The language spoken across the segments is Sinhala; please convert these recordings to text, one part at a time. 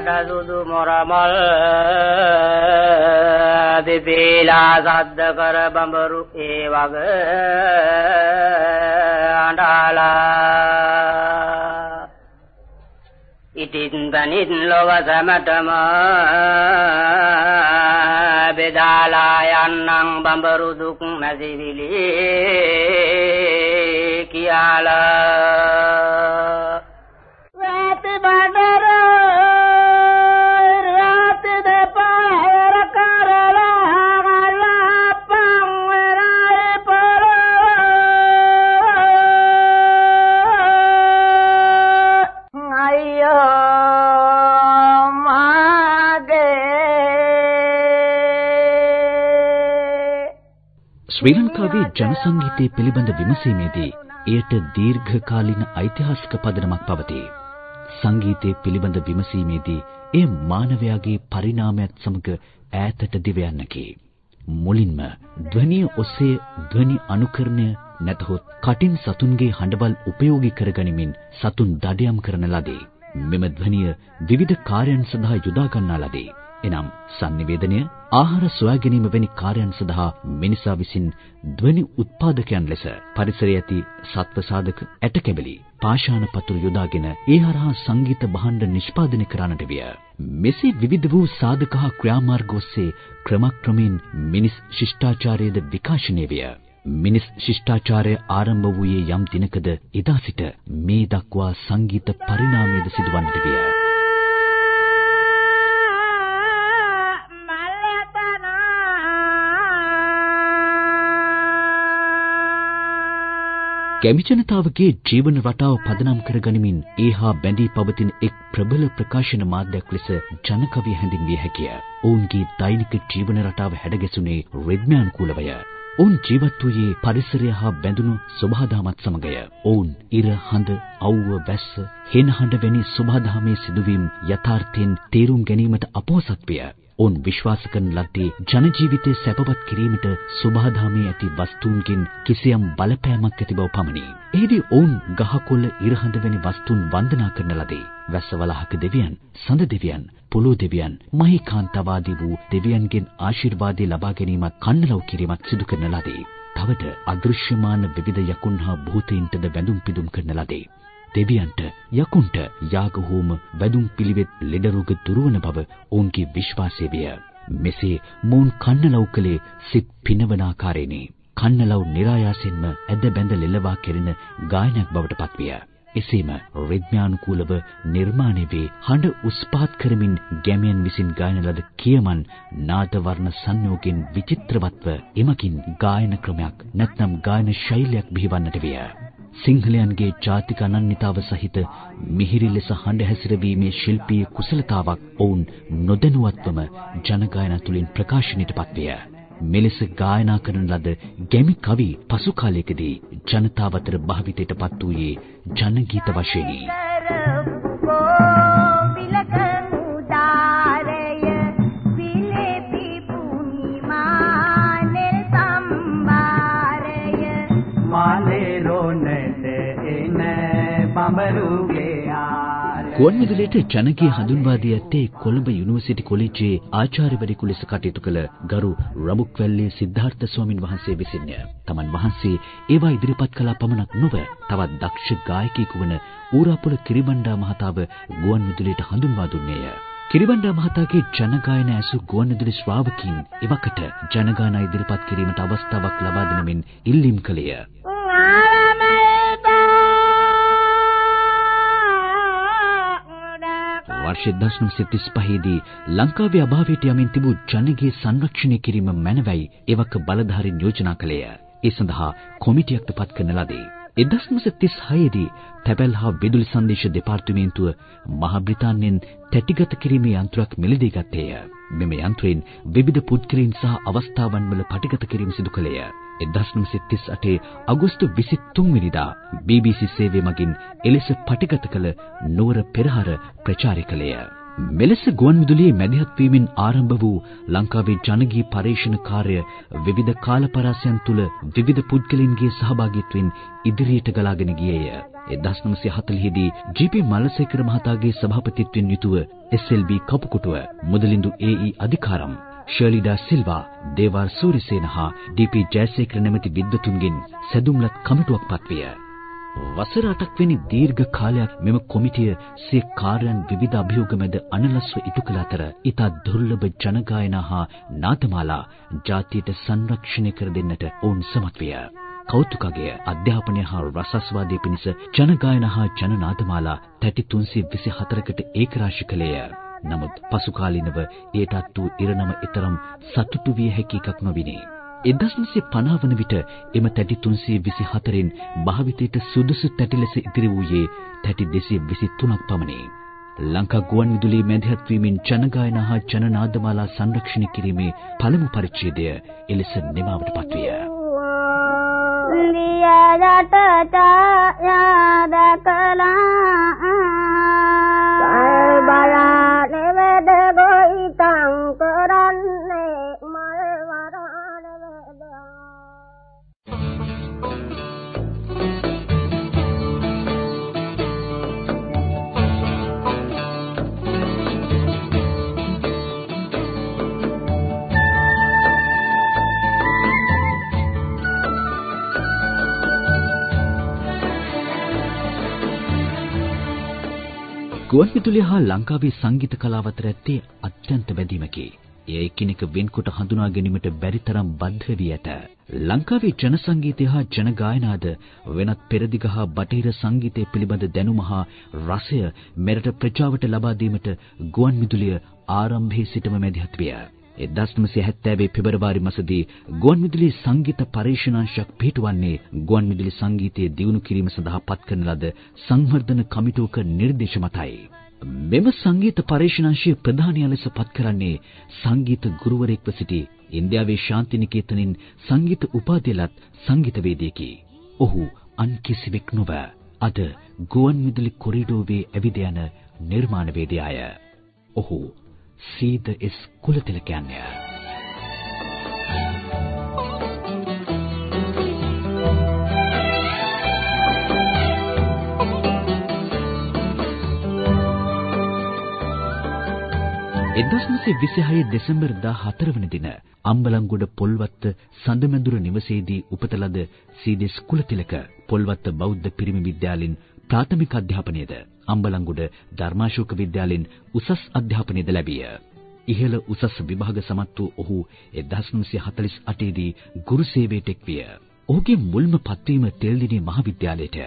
පාටට සුදු මොරමල් දිපීලා සද්ද කර බඹරු ඒ වග අඬාලා ඉතින් දනිත් ලොව සමතම බෙදාලා යන්නම් බඹරු දුක් මැදිවිලි කියාලා රාත බඩර ශ්‍රී ලංකාවේ ජන සංගීතය පිළිබඳ විමසීමේදී එයට දීර්ඝකාලීන ඓතිහාසික පදනමක් පවතී. සංගීතය පිළිබඳ විමසීමේදී එය මානවයාගේ පරිණාමයත් සමග ඈතට දිව යන්නකි. මුලින්ම ධ්වනිය ඔස්සේ ධ්වනි අනුකරණය නැතහොත් කටින් සතුන්ගේ හඬවල් උපයෝගී කරගනිමින් සතුන් දඩයම් කරන ලදී. මෙම ධ්වනිය විවිධ කාර්යයන් සඳහා යොදා ගන්නා ලදී. එනම් sannivedanaya ආහාර සොයා ගැනීම වැනි කාර්යයන් සඳහා මිනිසා විසින් ධ්වනි උත්පාදකයන් ලෙස පරිසරයේ ඇති සත්ව සාධක ඇටකැබලි පාෂාණ පතුරු යොදාගෙන ඒ හරහා සංගීත භාණ්ඩ නිෂ්පාදනය කරන්නට විය. මෙසේ විවිධ වූ සාධක හා ක්‍රියාමාර්ග ඔස්සේ ක්‍රමක්‍රමයෙන් මිනිස් ශිෂ්ටාචාරයේද විකාශනය විය. මිනිස් ශිෂ්ටාචාරය ආරම්භ වූයේ යම් දිනකද එදා සිට මේ දක්වා සංගීත පරිණාමයේද සිදුවන්නට විය. ගැමි ජනතාවගේ ජීවන රටාව පදනම් කරගනිමින් ඒහා බැඳී පවතින එක් ප්‍රබල ප්‍රකාශන මාධ්‍යයක් ලෙස ජනකවිය හැඳින්විය හැකිය. ඔවුන්ගේ දෛනික ජීවන රටාව හැඩගැසුනේ රිද්මයානුකූලවය. ඔවුන් ජීවත් වූයේ පරිසරය හා බැඳුණු සබහාදාමත් සමගය. ඔවුන් ඉර හඳ, අවුව, වැස්ස, හෙන හඬ වැනි සබහාදාමේ සිදුවීම් යථාර්ථයෙන් තේරුම් ගැනීමට අපොහසත් විය. ඔවුන් විශ්වාස කරන ලද්දේ ජන ජීවිතය සැපවත් කිරීමට සබහාදාමේ ඇති වස්තුන්ගෙන් කිසියම් බලපෑමක් ඇති බව පමණි. එහිදී ඔවුන් ගහකොළ ඉරහඳ වැනි වස්තුන් වන්දනා කරන ලදී. වැස්සවලහක දෙවියන්, සඳ දෙවියන්, පොළොව දෙවියන්, මහීකාන්තවාදී වූ දෙවියන්ගෙන් ආශිර්වාදය ලබා ගැනීමත් කන්නලව් කිරීමත් සිදු කරන ලදී. තවද අදෘශ්‍යමාන විවිධ යකුන් හා භූතයින්ටද වැඳුම් පිදුම් කරන ලදී. දෙවියන්ට යකුන්ට යාග හෝම වැදුම් පිළිවෙත් ලෙඩ රෝග දුරවන බව ඔවුන්ගේ විශ්වාසය විය. මෙසේ මොවුන් කන්නලව් කලේ සිත් පිනවන ආකාරයෙනි. කන්නලව් નિરાයාසින්ම ඇද බැඳ ලෙලවා කෙරෙන ගායනයක් බවට පත්විය. එසේම රිද්මයානුකූලව නිර්මාණය වේ හඬ උස්පාත් කරමින් ගැමියන් විසින් ගායන ලද කියමන් නාද වර්ණ සංයෝගයෙන් විචිත්‍රවත්ව එමකින් ගායන ක්‍රමයක් නැත්නම් ගායන ශෛලියක් බිහිවන්නට විය. සිංහලයන්ගේ ජාතික අනන්‍යතාව සහිත මිහිරි ලෙස හඬ හැසිරවීමේ ශිල්පීය කුසලතාවක් ඔවුන් නොදැනුවත්වම ජනගායන තුලින් ප්‍රකාශනයටපත් විය. මෙලෙස ගායනා කරන ලද ගැමි කවි පසු කාලයකදී ජනතාව අතර භාවිතයට පත් වූයේ ජනගීත වශයෙනි. ගුවන්විදුලියට ජනගී හඳුන්වා දී ඇත්තේ කොළඹ යුනිවර්සිටි කොලෙජ්ජේ ආචාර්යවරයෙකු ලෙස කටයුතු කළ ගරු රමුක්වැල්ලේ සිද්ධාර්ථ ස්වාමින් වහන්සේ විසින්ය. තමන් වහන්සේ ඒවා ඉදිරිපත් කළා පමණක් නොව තවත් දක්ෂ ගායකයෙකු වන ඌරාපොළ කිරිබණ්ඩා මහතාව ගුවන්විදුලියට හඳුන්වා දුන්නේය. කිරිබණ්ඩා මහතාගේ ජනගායන ඇසු ගුවන්විදුලි ශ්‍රාවකීන් එවකට ජනගායනා ඉදිරිපත් කිරීමට අවස්ථාවක් ලබා දෙනමින් ඉල්ලීම් කළේය. වර්ෂ 1935 දී ලංකාවේ අභාවයට යමින් තිබූ ජනගී සංරක්ෂණය කිරීම මැනවයි එවක බලධාරීන් යෝජනා කළේය. ඒ සඳහා කොමිටියක්ද පත් කරන ලදී. 1936 දී තැපැල් හා විදුලි සංදේශ දෙපාර්තමේන්තුව මහ බ්‍රිතාන්‍යයෙන් තැටිගත කිරීමේ යන්ත්‍රයක් මිලදී ගත්තේය. මෙම යන්ත්‍රයෙන් විවිධ පුද්ගලයන් සහ අවස්ථාවන් වල පටිගත කිරීම සිදු කළේය. 1938 අගෝස්තු 23 වෙනිදා BBC සේවය මගින් එලෙස පටිගත කළ නුවර පෙරහර ප්‍රචාරය කළේය. මෙලෙස ගුවන්විදුලියේ මැදිහත් වීමෙන් ආරම්භ වූ ලංකාවේ ජනගී පර්යේෂණ කාර්ය විවිධ කාලපරාසයන් තුල විවිධ පුද්ගලයන්ගේ සහභාගීත්වයෙන් ඉදිරියට ගලාගෙන ගියේය. 1940 දී ජී.පී. මල්ලසේකර මහතාගේ සභාපතිත්වයෙන් යුතුව SLB කපුකුටුව, මුදලින්දු AE අධිකාරම්, ෂර්ලිඩා සිල්වා, දේවාර් සූරිසේන හා DP ජයසේකර නැමැති විද්වතුන්ගෙන් සැදුම්ලත් කමිටුවක් පත්විය. වසර 8ක් වැනි දීර්ඝ කාලයක් මෙම කොමිටිය සිය කාර්යයන් විවිධ අභියෝග මැද අනලස්ව ඉටු කළ අතර ඊට දුර්ලභ ජනගායනා හා නාටමාලා ජාතියට සංරක්ෂණය කර දෙන්නට ඔවුන් සමත් විය. කෞතුකගය අධ්‍යාපනය හා රසස්වාදයේ පිණිස ජනගායනා හා ජනනාටමාලා තැටි 324කට ඒකරාශී කළේය. නමුත් පසු කාලිනව එයටත් වූ ඉරණම ඊතරම් සතුටු විය හැකි එකක් නොවිනේ. 1950 වන විට එම තැටි 324න් භාවිතයට සුදුසු තැටි ලෙස ඉදිරි වූයේ තැටි 223ක් පමණි. ලංකා ගුවන්විදුලි මැදිහත් වීමෙන් ජනගායනා හා ජනනාදමාලා සංරක්ෂණය කිරීමේ පළමු පරිච්ඡේදය එලෙස නිමවටපත් විය. දියයට ඡායාද ගුවන්විදුලිය හා ලංකාවේ සංගීත කලාව අතර ඇත්තේ අත්‍යන්ත බැඳීමකි. එය එකිනෙක වෙන්කොට හඳුනා ගැනීමට බැරි තරම් බද්ධ වී ඇත. ලංකාවේ ජන සංගීතය හා ජන ගායනාද වෙනත් පෙරදිග හා බටහිර සංගීතය පිළිබඳ දැනුම හා රසය මෙරට ප්‍රජාවට ලබා දීමට ගුවන්විදුලිය ආරම්භයේ සිටම මැදිහත් විය. 1970 පෙබරවාරි මාසදී ගුවන්විදුලි සංගීත පරීක්ෂණාංශයක් පිහිටුවන්නේ ගුවන්විදුලි සංගීතය දියුණු කිරීම සඳහා පත්කරන ලද සංවර්ධන කමිටුවක නිර්දේශ මතයි. මෙම සංගීත පරීක්ෂණාංශයේ ප්‍රධානියා ලෙස පත්කරන්නේ සංගීත ගුරුවරයෙක්ව සිටි ඉන්දියාවේ ශාන්තිනිකේතනින් සංගීත උපාධියලත් සංගීතවේදියෙකි. ඔහු අන් කිසිවෙක් නොව අද ගුවන්විදුලි කොරිඩෝවේ ඇවිද යන නිර්මාණවේදියාය. ඔහු සීද එස් කුලතිලකයන්ය. එදස්නසේ විසිහයේ දෙසැම්බර් 14 වන දින අම්බලන්ගොඩ පොල්වත්ත සඳමැදුර නිවසේදී උපත ලද සීදෙස් කුලතිලක පොල්වත්ත බෞද්ධ පිරිමි විද්‍යාලයෙන් ප්‍රාථමික අධ්‍යාපනයද අම්බලන්ගොඩ ධර්මාශෝක විද්‍යාලයෙන් උසස් අධ්‍යාපනයද ලැබිය. ඉහළ උසස් විභාග සමත් වූ ඔහු 1948 දී ගුරු සේවයට එක්විය. ඔහුගේ මුල්ම පත්වීම තෙල්දිණි මහාවිද්‍යාලයට.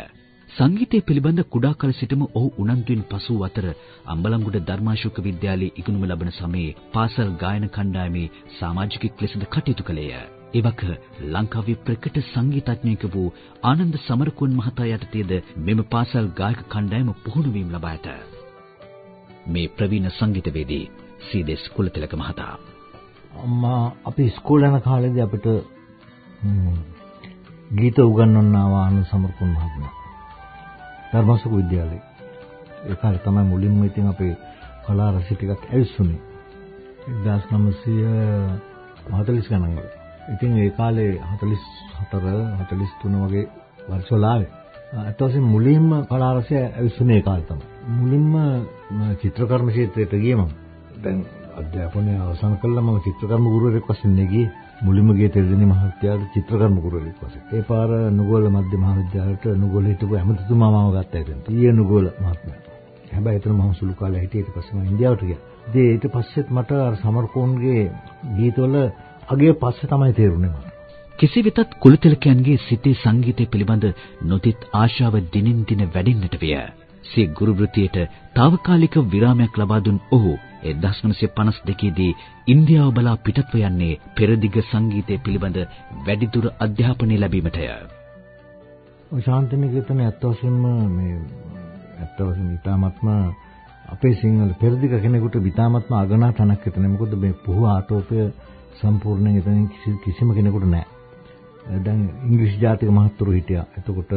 සංගීතය පිළිබඳ කුඩා කල සිටම ඔහු උනන්දුවෙන් පසු අතර අම්බලන්ගොඩ ධර්මාශෝක විද්‍යාලයේ ඉගෙනුම ලබන සමයේ පාසල් ගායන කණ්ඩායමේ සමාජිකෙක් ලෙසද කටයුතු කළේය. එවක ලංකාවේ ප්‍රකට සංගීතඥයෙකු වූ ආනන්ද සමරකෝන් මහතා යටතේද මෙම පාසල් ගායක කණ්ඩායම පුහුණු වීම ලබා ඇත. මේ ප්‍රවීණ සංගීතවේදී සීදෙස් කුලතිලක මහතා අම්මා අපි ඉස්කෝලේ යන කාලේදී අපිට ගීත උගන්වන්න ආවා ආනන්ද සමරකෝන් මහත්මයා. ධර්මසුක විද්‍යාලයේ. ඒ කාලේ තමයි මුලින්ම ඉතින් අපේ කලා රසික ටිකක් ඇවිස්සුනේ. 1940 ගණන් වල. ඉතින් ඒ කාලේ 44 43 වගේ වර්ෂවල ආවේ. අත් වශයෙන් මුලින්ම කලා රසය ඇවිස්සුනේ ඒ කාලේ තමයි. මුලින්ම චිත්‍රකර්ම ක්ෂේත්‍රයට ගියේ මම. දැන් අධ්‍යාපනය අවසන් කළා මම චිත්‍රකර්ම ගුරුවරයෙක් වශයෙන් ගියේ. මුලින්ම ගියේ තෙරදිනි මහවිද්‍යාලයට චිත්‍රකර්ම ගුරුවරයෙක් වශයෙන්. ඒ පාර නුගෝල මධ්‍ය මහවිද්‍යාලයට නුගෝල හිටපු ඇමතිතුමා මාව ගත්තා එතන. ඊයේ නුගෝල මහත්මයා. හැබැයි එතන මම සුළු කාලයක් හිටියේ ඊට පස්සේ මම ඉන්දියාවට ගියා. ඉතින් ඊට පස්සෙත් මට අර සමරකෝන්ගේ ගීතවල අගේ පස්සේ තමයි තේරුනේ මට. කෙසේ වෙතත් කුලතිලකයන්ගේ සිතේ සංගීතය පිළිබඳ නොතිත් ආශාව දිනින් දින වැඩෙන්නට විය. සිය ගුරු වෘත්තියට తాවකාලික විරාමයක් ලබා දුන් ඔහු 1952 දී ඉන්දියාව බලා පිටත්ව යන්නේ පෙරදිග සංගීතය පිළිබඳ වැඩිදුර අධ්‍යාපනය ලැබීමටය. ඔය ශාන්තිනිකේතන ඇත්ත වශයෙන්ම මේ ඇත්ත වශයෙන්ම ඊටාත්ම අපේ සිංහල පෙරදිග කෙනෙකුට ඊටාත්ම අගනා තැනක් එතන. මොකද මේ පුහු ආටෝපය සම්පූර්ණයෙන් එතන කිසිම කෙනෙකුට නැහැ. දැන් ඉංග්‍රීසි ජාතික මහත්තුරු හිටියා. එතකොට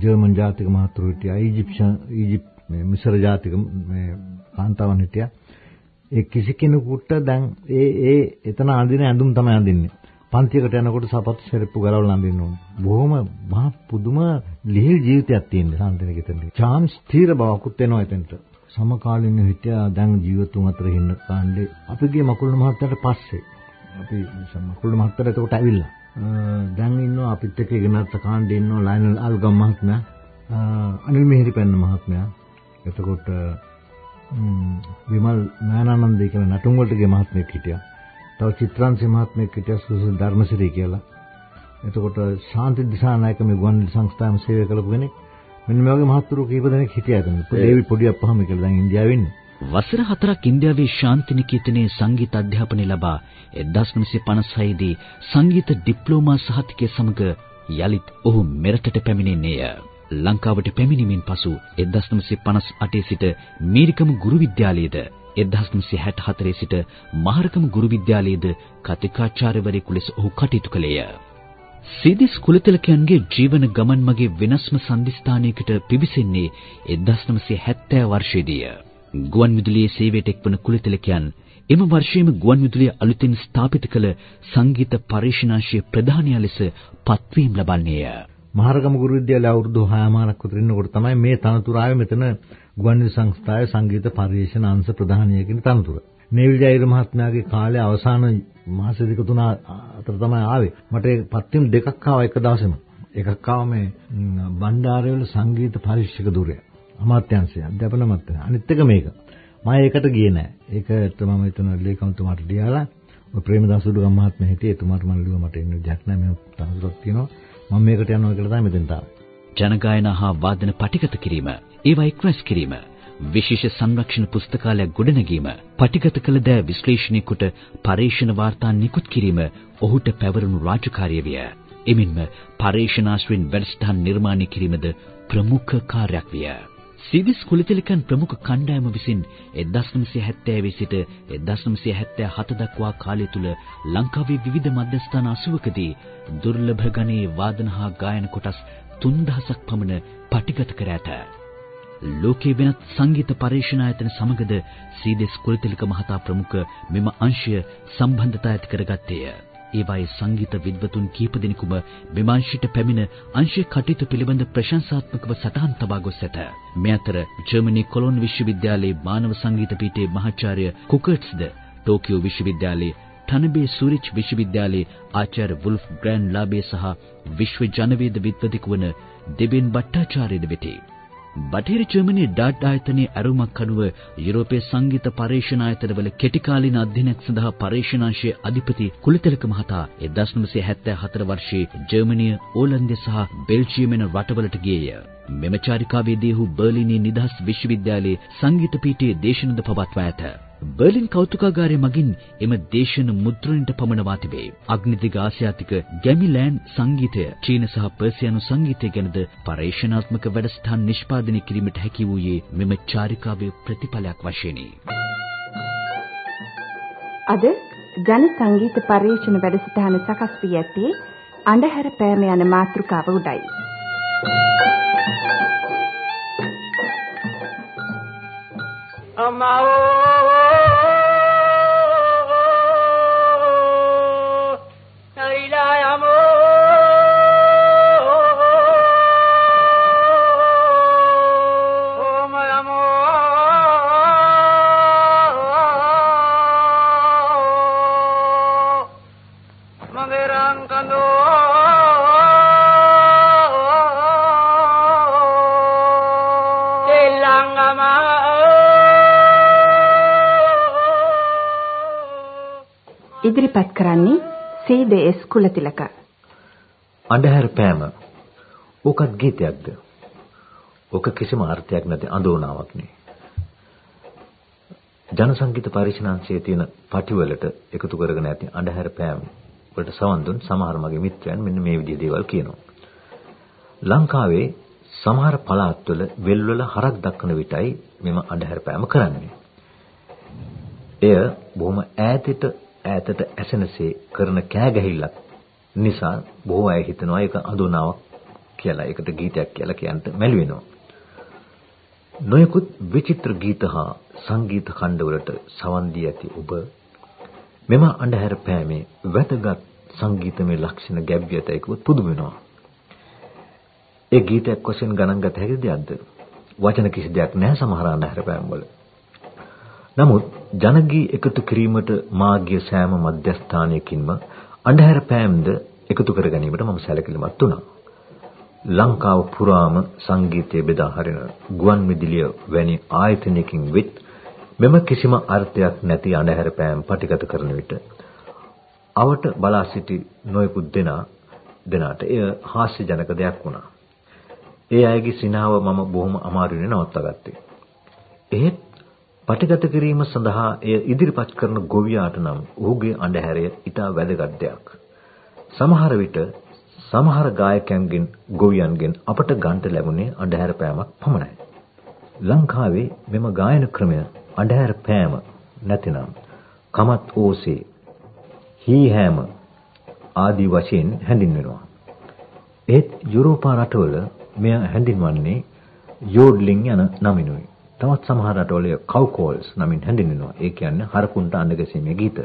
ජර්මන් ජාතික මහත්තුරු හිටියා. ඊජිප්ෂන් ඊජිප් මේ මිසර ජාතික මේ කාන්තාවන් හිටියා. ඒ කිසි කෙනෙකුට දැන් ඒ ඒ එතන අඳින ඇඳුම් තමයි අඳින්නේ. පන්තියකට යනකොට සපත්තු සෙරප්පු ගලවලා අඳින්න ඕනේ. බොහොම මහා පුදුම ලිහිල් ජීවිතයක් තියෙන සාන්තිනිකෙතනදී. චාම් ස්ථීර බවකුත් එනවා එතනට. සමකාලීන හිටියා දැන් ජීවතුන් අතර ඉන්න කාණ්ඩේ අපිගේ මකුළු මහත්තයාට පස්සේ අපි මකුළු මහත්තයාට එතකොට ඇවිල්ලා දැන් ඉන්නවා අපිත් එක්ක ඉගෙනත් කාණ්ඩේ ඉන්නවා ලයිනල් අල්ගම් මහත්මයා අනිල් මිහිරිපැන්න මහත්මයා එතකොට විමල් ඥානානන්ද කියන නටුන් වලට ගිය මහත්මයෙක් හිටියා. තව චිත්‍රාන්සේ මහත්මයෙක් හිටියා සුසිල් ධර්මසිරි කියලා. එතකොට ශාන්ති දිසානායක මේ ගුවන්විදුලි සංස්ථාවේ සේවය කළපු කෙනෙක්. මෙන්න මේ වගේ මහත්තුරු කීප දෙනෙක් හිටියා එතන. ඒවි පොඩි අපහම කියලා දැන් ඉන්දියාවේ ඉන්නේ. වසර හතරක් ඉන්දියාවේ ශාන්ති නිකේතනයේ සංගීත අධ්‍යාපනය ලබා 1956 දී සංගීත ඩිප්ලෝමා සහතිකය සමග යලිත් ඔහු මෙරටට පැමිණෙන්නේය. ලංකාවට පැමිණීමෙන් පසු 1958 සිට මීරිකම ගුරු විද්‍යාලයේද 1964 සිට මහරකම ගුරු විද්‍යාලයේද කතිකාචාර්යවරයෙකු ලෙස ඔහු කටයුතු කළේය. සීදිස් කුලතිලකයන්ගේ ජීවන ගමන් මගේ වෙනස්ම සම්දිස්ථානයකට පිවිසෙන්නේ 1970 වර්ෂයේදීය. ගුවන් විදුලියේ සේවයට එක්වන කුලතිලකයන් එම වර්ෂයේම ගුවන් විදුලිය අලුතින් ස්ථාපිත කළ සංගීත පරිශනාංශයේ ප්‍රධානියා ලෙස පත්වීම් ලබන්නේය. මහරගම ගුරු විද්‍යාලය අවුරුදු 6මාරක් විතර ඉන්නකොට තමයි මේ තනතුර ආවේ මෙතන ගුවන්විදුලි සංස්ථාවේ සංගීත පරිශන අංශ ප්‍රධානිය කියන තනතුර. නේවිල් ජයීර මහත්මයාගේ කාලේ අවසාන මාස දෙක තුන අතර තමයි ආවේ. මට ඒ පත්තිම් දෙකක් ආවා එක දවසෙම. එකක් ආවා මේ බණ්ඩාරවල සංගීත පරීක්ෂක දුරය. අමාත්‍යාංශය අධ්‍යාපන අමාත්‍යාංශය. අනිත් එක මේක. මම ඒකට ගියේ නෑ. ඒකට මම එතන ලේකම්තුමාට ලියලා ඔය ප්‍රේමදාස උඩුගම් මහත්මයා හිටියේ එතුමාට මම ලියුවා මට එන්න දෙයක් නෑ මම තනතුරක් තියෙනවා. මම මේකට යනවා කියලා තමයි මෙතෙන්ට ආවේ. ජනගායනා හා වාදන පටිගත කිරීම, ඒවා එක්රැස් කිරීම, විශේෂ සංරක්ෂණ පුස්තකාලයක් ගොඩනැගීම, පටිගත කළ දෑ විශ්ලේෂණය කොට පරේෂණ වාර්තා නිකුත් කිරීම ඔහුට පැවරුණු රාජකාරිය විය. එමින්ම පරේෂණාශ්‍රයෙන් වැඩසටහන් නිර්මාණය කිරීමද ප්‍රමුඛ කාර්යයක් විය. සීදිස් කුලතිලකන් ප්‍රමුඛ කණ්ඩායම විසින් 1970 සිට 1977 දක්වා කාලය තුල ලංකාවේ විවිධ මධ්‍යස්ථාන 80කදී දුර්ලභ ගණයේ වාදන හා ගායන කොටස් 3000ක් පමණ පටිගත කර ඇත. ලෝකයේ වෙනත් සංගීත පරිශනායතන සමගද සීදෙස් කුලතිලක මහතා ප්‍රමුඛ මෙම අංශය සම්බන්ධතා ඇති කරගත්තේය. ඒවායේ සංගීත විද්වතුන් කීප දෙනෙකුම මෙම අංශයට පැමිණ අංශයේ කටයුතු පිළිබඳ ප්‍රශංසාත්මකව සටහන් තබා ගොස් ඇත. මේ අතර ජර්මනි කොලොන් විශ්වවිද්‍යාලයේ මානව සංගීත පීඨයේ මහාචාර්ය කුකර්ට්ස්ද ටෝකියෝ විශ්වවිද්‍යාලයේ ටනබේ සූරිච් විශ්වවිද්‍යාලයේ ආචාර්ය වුල්ෆ් ග්‍රෑන්ඩ් ලාබේ සහ විශ්ව ජනවේද විද්වතෙකු වන දෙබෙන් භට්ටාචාර්යද වෙති. බටහිර ජර්මනියේ ඩාට් ආයතනයේ අරුමක් අනුව යුරෝපයේ සංගීත පර්යේෂණ ආයතනවල කෙටිකාලීන අධ්‍යයනයක් සඳහා පර්යේෂණාංශයේ අධිපති කුලතිලක මහතා 1974 වර්ෂයේ ජර්මනිය, ඕලන්දය සහ බෙල්ජියම් යන රටවලට ගියේය. මෙම චාරිකාවේදී ඔහු බර්ලිනේ නිදහස් විශ්වවිද්‍යාලයේ සංගීත පීඨයේ දේශනද පවත්වා ඇත. බර්ලින් කෞතුකාගාරය මගින් එම දේශන මුද්‍රණයට පමනවා තිබේ. අග්නිදිග ආසියාතික ගැමිලෑන්ඩ් සංගීතය, චීන සහ පර්සියානු සංගීතය ගැනද පරේක්ෂණාත්මක වැඩසටහන් නිෂ්පාදනය කිරීමට හැකි වූයේ මෙම චාරිකාවේ ප්‍රතිඵලයක් වශයෙනි. අද ජන සංගීත පරිශන වැඩසටහන සකස් වී ඇත්තේ අඳුර පෑම යන මාතෘකාව උඩයි. අමෝ ඉදිරිපත් කරන්නේ සීදේස් කුලතිලක. අන්ධහර පෑම. ඕකත් ගීතයක්ද? ඕක කිසිම අර්ථයක් නැති අඳෝනාවක් නේ. ජන සංගීත පරිශනාංශයේ තියෙන පටිවලට එකතු කරගෙන ඇති අන්ධහර පෑම වලට සවන් දුන් සමහර මගේ මිත්‍රයන් මෙන්න මේ විදිහේ දේවල් කියනවා. ලංකාවේ සමහර පළාත්වල වෙල්වල හරක් දක්වන විටයි මෙම අන්ධහර පෑම කරන්නේ. එය බොහොම ඈතට ඈතට ඇසෙනසේ කරන කෑගැහිල්ලක් නිසා බොහෝ අය හිතනවා ඒක අඳුනාවක් කියලා. ඒකට ගීතයක් කියලා කියන්න මැලි වෙනවා. නොයෙකුත් විචිත්‍ර ගීත හා සංගීත ඛණ්ඩවලට සවන් දී ඇති ඔබ මෙම අන්ධහැර පෑමේ වැදගත් සංගීතමය ලක්ෂණ ගැබ්වියතයි කිව්වොත් පුදුම වෙනවා. ඒ ගීතයක් වශයෙන් ගණන් ගත හැකි දෙයක්ද? වචන කිසි දෙයක් නැහැ සමහර අන්ධහර පෑම් වල. නමුත් ජනගී එකතු කිරීමට මාගිය සෑම මධ්‍යස්ථානයකින්ම අන්ධහර පෑම්ද එකතු කර ගැනීමට මම සැලකිලිමත් වුණා. ලංකාව පුරාම සංගීතය බෙදා හරින ගුවන් විදුලිය වැනි ආයතනයකින් වෙත් මෙම කිසිම අර්ථයක් නැති අඳුර පෑම් පටිගත කරන විට අවට බලා සිටි නොයෙකුත් දෙනා දෙනාට එය හාස්‍යජනක දෙයක් වුණා. ඒ අයගේ සිනාව මම බොහොම අමාරුවෙන් නවත්තගත්තේ. එහෙත් පටිගත කිරීම සඳහා එය ඉදිරිපත් කරන ගොවියාට නම් ඔහුගේ අඳුරය ඊට වැදගත් දෙයක්. සමහර විට සමහර ගායකයන්ගෙන් ගොවියන්ගෙන් අපට ගන්නට ලැබුණේ අඳුර පෑමක් පමණයි. ලංකාවේ මෙම ගායන ක්‍රමය අඳුර පෑම නැතිනම් කමත් ඕසේ හී හැම ආදී වශයෙන් හැඳින්වෙනවා. ඒත් යුරෝපා රටවල මෙය හැඳින්වන්නේ යෝඩ්ලින් යන නමිනුයි. තවත් සමහර රටවල කව්කෝල්ස් නමින් හැඳින්වෙනවා. ඒ කියන්නේ හරකුන්ට අඬ ගැසීමේ ගීත.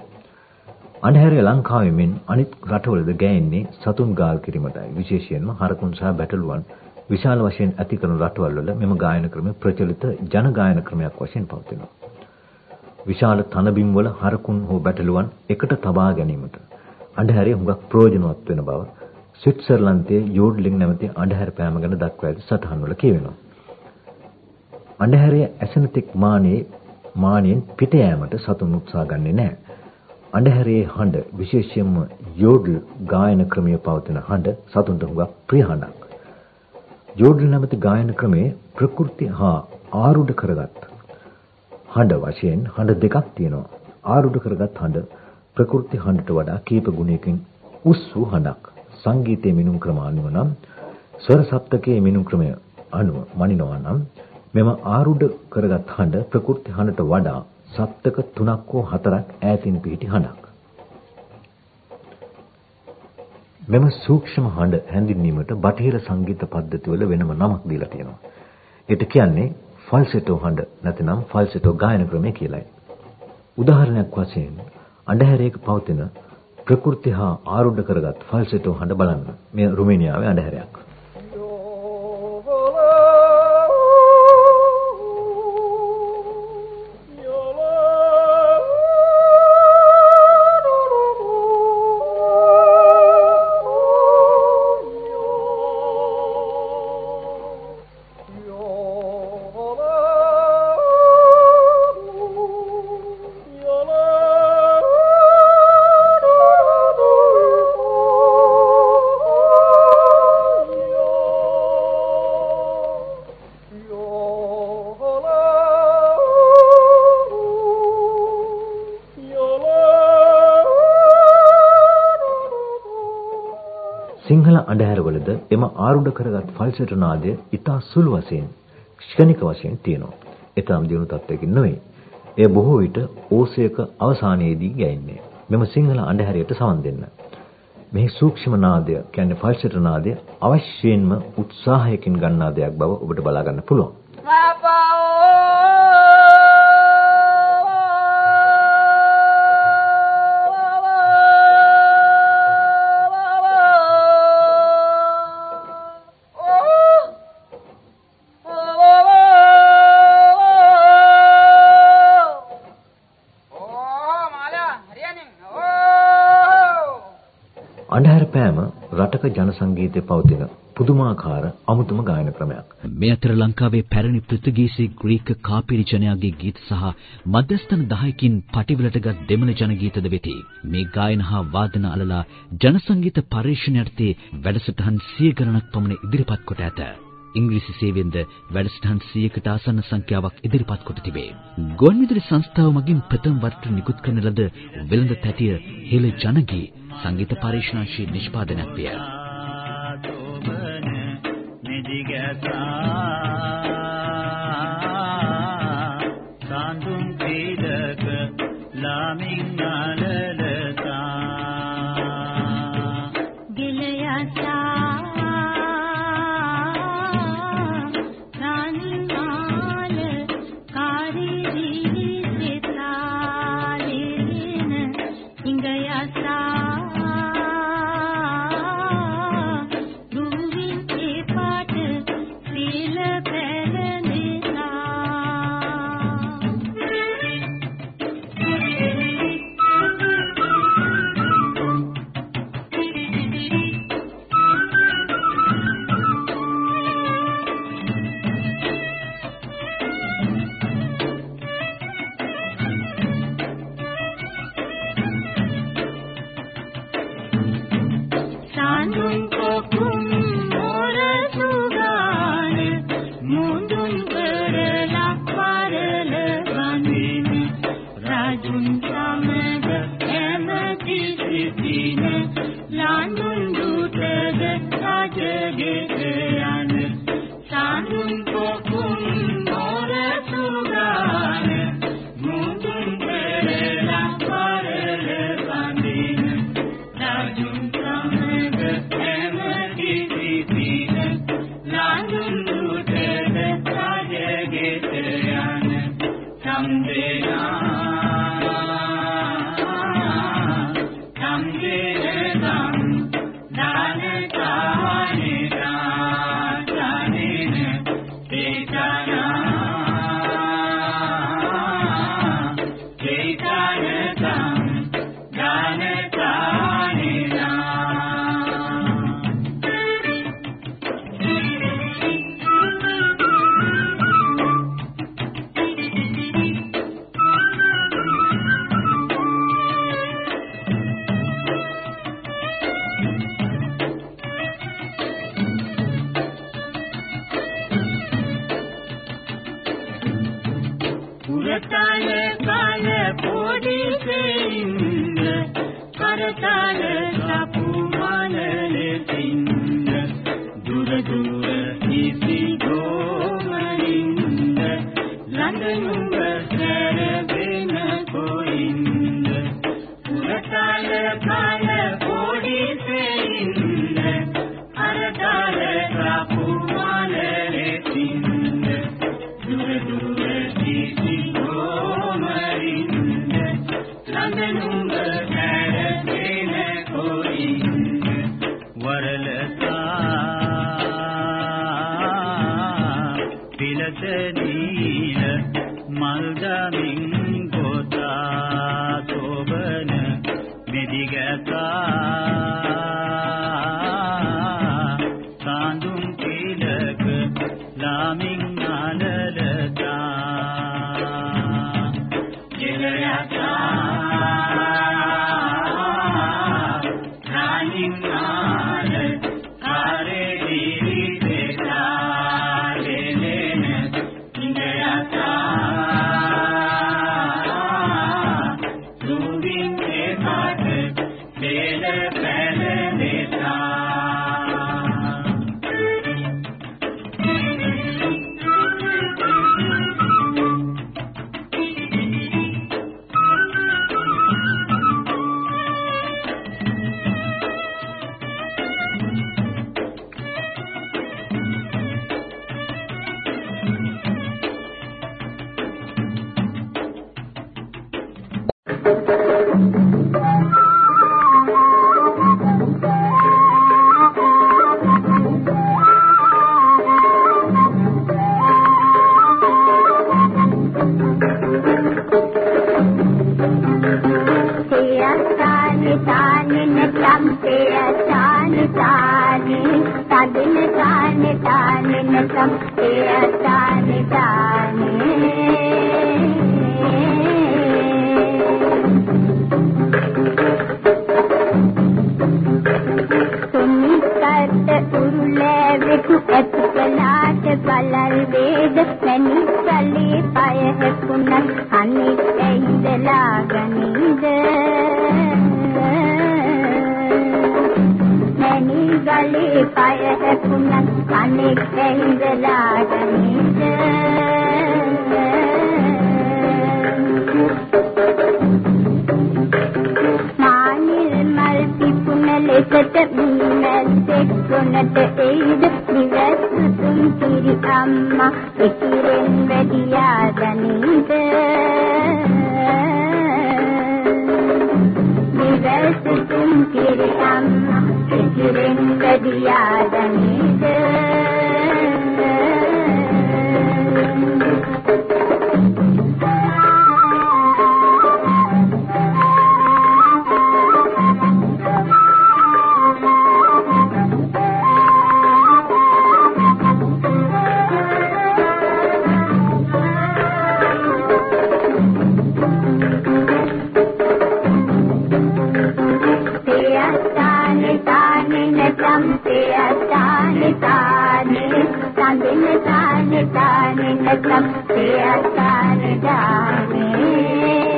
අන්ධහැරය ලංකාවේ මෙන් අනිත් රටවලද ගෑන්නේ සතුන් ගාල් කිරීමටයි. විශේෂයෙන්ම හරකුන් සහ බැටළුවන් විශාල වශයෙන් ඇති කරන රටවල් වල මෙම ගායන ක්‍රමය ප්‍රචලිත ජන ගායන ක්‍රමයක් වශයෙන් පවතිනවා. විශාල තනබිම් වල හරකුන් හෝ බැටළුවන් එකට තබා ගැනීමට අන්ධහැරය හුඟක් ප්‍රයෝජනවත් වෙන බව ස්විට්සර්ලන්තයේ යෝඩ්ලින් නැමැති අන්ධහැර පෑම ගැන දක්වා ඇති සටහන් වල කියවෙනවා. අන්ධහැරය ඇසෙන තෙක් මානේ මානෙන් පිට යෑමට සතුන් උත්සාහ ගන්නේ නැහැ. අන්ධහැරයේ හඬ විශේෂයෙන්ම යෝඩ්ල් ගායන ක්‍රමයේ පවතින හඬ සතුන්ට හුඟක් ප්‍රිය හඬක්. යෝඩ්ල් නැමැති ගායන ක්‍රමයේ ප්‍රകൃති හා ආරූඪ කරගත් හඬ වශයෙන් හඬ දෙකක් තියෙනවා. ආරූඪ කරගත් හඬ ප්‍රകൃති හඬට වඩා කීප ගුණයකින් උස් වූ හඬක්. සංගීතයේ මිනුම් ක්‍රම අනුව නම් ස්වර සප්තකයේ මිනුම් ක්‍රමය අනුව මනිනවා නම් මෙම ආරූඪ කරගත් හඬ ප්‍රകൃති හඬට වඩා සප්තක තුනක් හෝ හතරක් ඈතින් පිහිටි හඬක්. මෙම සූක්ෂම හඬ හැඳින්වීමට බටහිර සංගීත පද්ධතිවල වෙනම නමක් දීලා තියෙනවා. ඒට කියන්නේ ෆල්සෙටෝ හඬ නැත්නම් ෆල්සෙටෝ ගායන ක්‍රමය කියලයි. උදාහරණයක් වශයෙන් අඳුරේක පවතින ප්‍රകൃති හා ආරූඪ කරගත් ෆල්සෙටෝ හඬ බලන්න. මේ රුමේනියාවේ අඳුරයක්. අඳුරවලද එම ආරූඪ කරගත් ෆල්සෙට් නාදය ඉතා සුළු වශයෙන් ක්ෂණික වශයෙන් තියෙනවා. ඒතරම් දියුණු තත්ත්වයකින් නෙවෙයි. එය බොහෝ විට ඕසයක අවසානයේදී ගැයෙන්නේ. මෙම සිංහල අඳුරයට සවන් දෙන්න. මෙහි සූක්ෂම නාදය කියන්නේ ෆල්සෙට් නාදය අවශ්‍යයෙන්ම උත්සාහයකින් ගන්නා දෙයක් බව ඔබට බලා ගන්න පුළුවන්. සංගීතයේ පවතින පුදුමාකාර අමුතුම ගායන ක්‍රමයක්. මේ අතර ලංකාවේ පැරණි පෘතුගීසි ග්‍රීක කාපිරි ජනයාගේ ගීත සහ මධ්‍යස්ථන 10කින් පටිවලටගත් දෙමළ ජන ගීතද වෙති. මේ ගායන හා වාදන අලලා ජන සංගීත පරිශ්‍රණයටදී වැඩසටහන් 100 ගණනක් පමණ ඉදිරිපත් කොට ඇත. ඉංග්‍රීසි සේවයෙන්ද වැඩසටහන් 100කට ආසන්න සංඛ්‍යාවක් ඉදිරිපත් කොට තිබේ. ගුවන්විදුලි සංස්ථාව මගින් ප්‍රථම වරට නිකුත් කරන ලද වෙළඳ තැටිය හෙළ ජනගී සංගීත පරිශ්‍රණශී නිෂ්පාදනයක් විය. सा Running Yes, I'm ඔබට මිනිස්සෙක් ගොනට එයිද නිවැසුතුන් කිරි අම්මා ඉතිරෙන් වැඩියා දනීද? නිවැසුතුන් කිරි අම්මා ඉතිරෙන් වැඩියා දනීද? තානේ සඳින තානේ තානේ තම්පේ තානේ දානේ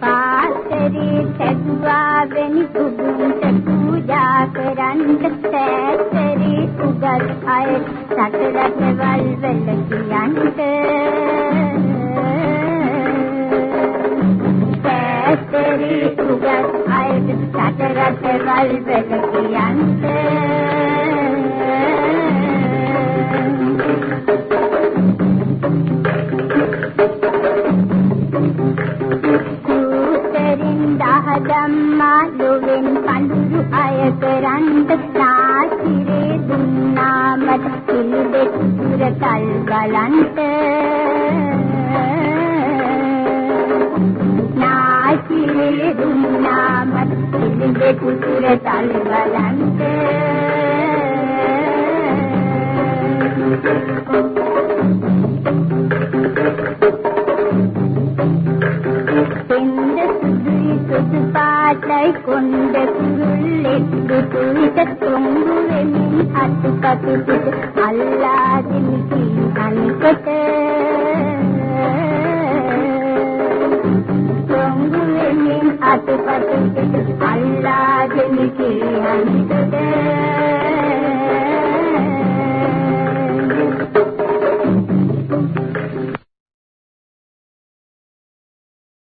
පාතරේ සැදුවාවෙනි බුදුන්ට පූජා කරන්ට සෑතරේ උගත් අය සතරටවල් වල කියන්ට සෑතරේ උගත් අය සතරටවල් වල කියන්ට සූතරින් දහ ධම්මා ලොවෙන් පඳුරු අය කරන්ට නාසිරේ දුන්නාමට පිළිදෙත් සුරතල් බලන්ට නාසිරේ දුන්නාමට පිළිදෙත් සුරතල් බලන්ට පෙන්ද සුදුයි සුදු පාටයි කොණ්ඩ කුරුල්ලෙක් දුටු විට තොංගු වෙමින් අතුපතු පිට අල්ලා දෙමිති patu patu patu allah ke nikhi